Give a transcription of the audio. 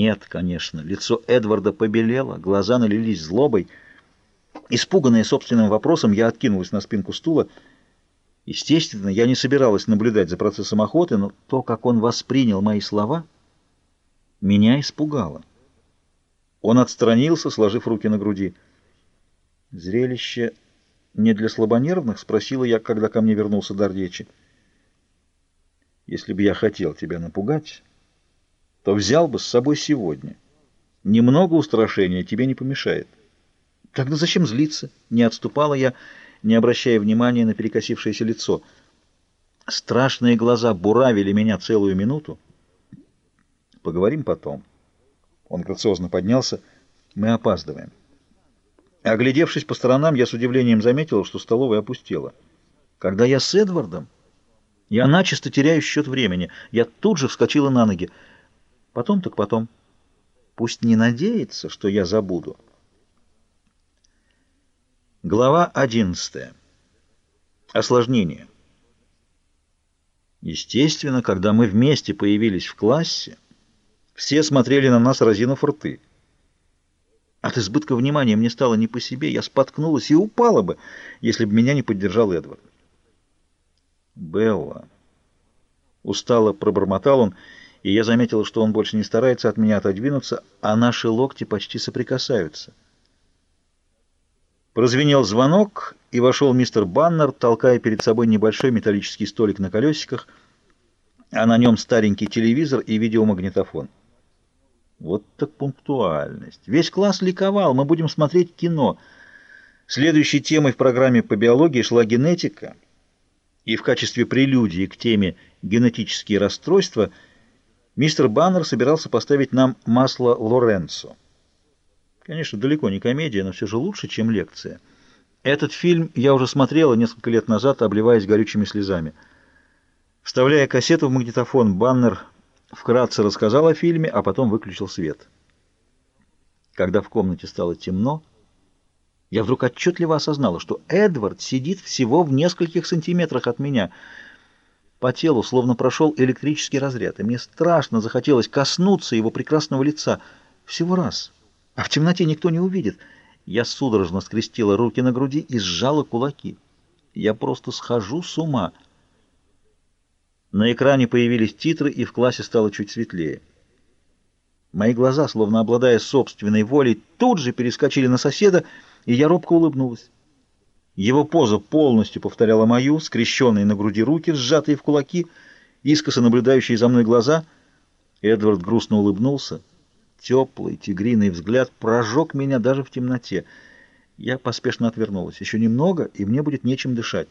Нет, конечно. Лицо Эдварда побелело, глаза налились злобой. Испуганная собственным вопросом, я откинулась на спинку стула. Естественно, я не собиралась наблюдать за процессом охоты, но то, как он воспринял мои слова, меня испугало. Он отстранился, сложив руки на груди. «Зрелище не для слабонервных?» — спросила я, когда ко мне вернулся дар речи. «Если бы я хотел тебя напугать, то взял бы с собой сегодня. Немного устрашения тебе не помешает». «Тогда зачем злиться?» — не отступала я, не обращая внимания на перекосившееся лицо. Страшные глаза буравили меня целую минуту. «Поговорим потом». Он грациозно поднялся. «Мы опаздываем». Оглядевшись по сторонам, я с удивлением заметил, что столовая опустела. Когда я с Эдвардом, я начисто теряю счет времени. Я тут же вскочила на ноги. Потом так потом. Пусть не надеется, что я забуду. Глава одиннадцатая. Осложнение. Естественно, когда мы вместе появились в классе, все смотрели на нас, разинув рты. От избытка внимания мне стало не по себе, я споткнулась и упала бы, если бы меня не поддержал Эдвард. «Белла!» Устало пробормотал он, и я заметила, что он больше не старается от меня отодвинуться, а наши локти почти соприкасаются. Прозвенел звонок, и вошел мистер Баннер, толкая перед собой небольшой металлический столик на колесиках, а на нем старенький телевизор и видеомагнитофон. Вот так пунктуальность. Весь класс ликовал, мы будем смотреть кино. Следующей темой в программе по биологии шла генетика, и в качестве прелюдии к теме «генетические расстройства» мистер Баннер собирался поставить нам масло Лоренцо. Конечно, далеко не комедия, но все же лучше, чем лекция. Этот фильм я уже смотрела несколько лет назад, обливаясь горючими слезами. Вставляя кассету в магнитофон, Баннер вкратце рассказал о фильме, а потом выключил свет. Когда в комнате стало темно, я вдруг отчетливо осознала, что Эдвард сидит всего в нескольких сантиметрах от меня. По телу словно прошел электрический разряд, и мне страшно захотелось коснуться его прекрасного лица. Всего раз. А в темноте никто не увидит. Я судорожно скрестила руки на груди и сжала кулаки. Я просто схожу с ума. На экране появились титры, и в классе стало чуть светлее. Мои глаза, словно обладая собственной волей, тут же перескочили на соседа, и я робко улыбнулась. Его поза полностью повторяла мою, скрещенные на груди руки, сжатые в кулаки, искоса наблюдающие за мной глаза. Эдвард грустно улыбнулся. Теплый тигриный взгляд прожег меня даже в темноте. Я поспешно отвернулась. Еще немного, и мне будет нечем дышать.